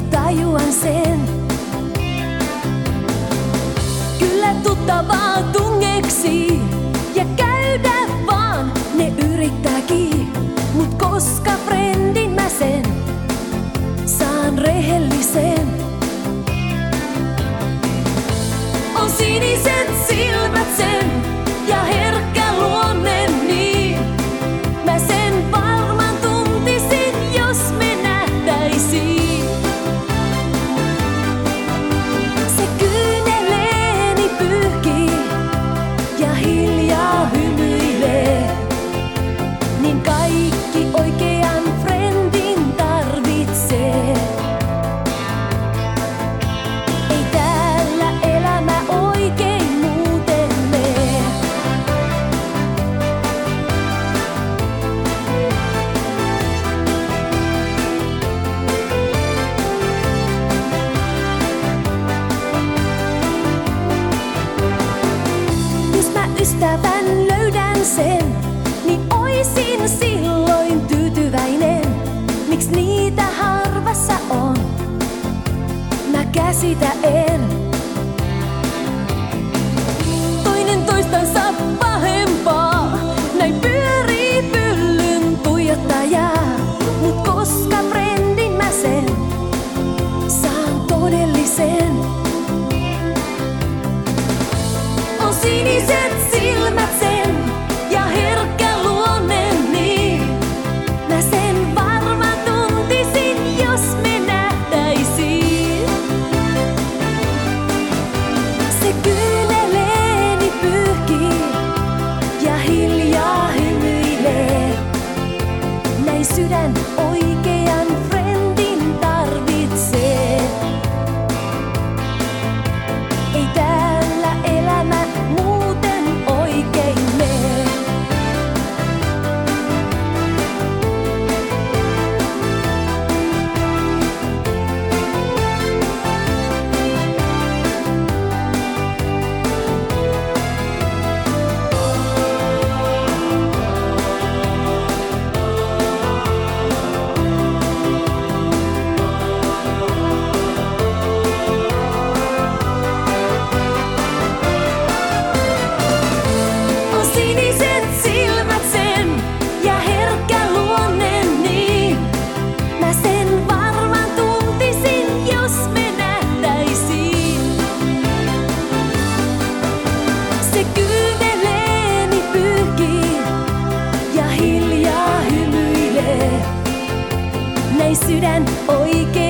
jo tajuan sen. Kyllä tuttavaa tungeksi ja käydä vaan ne yrittääkin. Mut koska frendin mä sen saan rehellisen. sen, niin oisin silloin tyytyväinen. Miksi niitä harvassa on? Mä käsitä en. 愛すら追いけ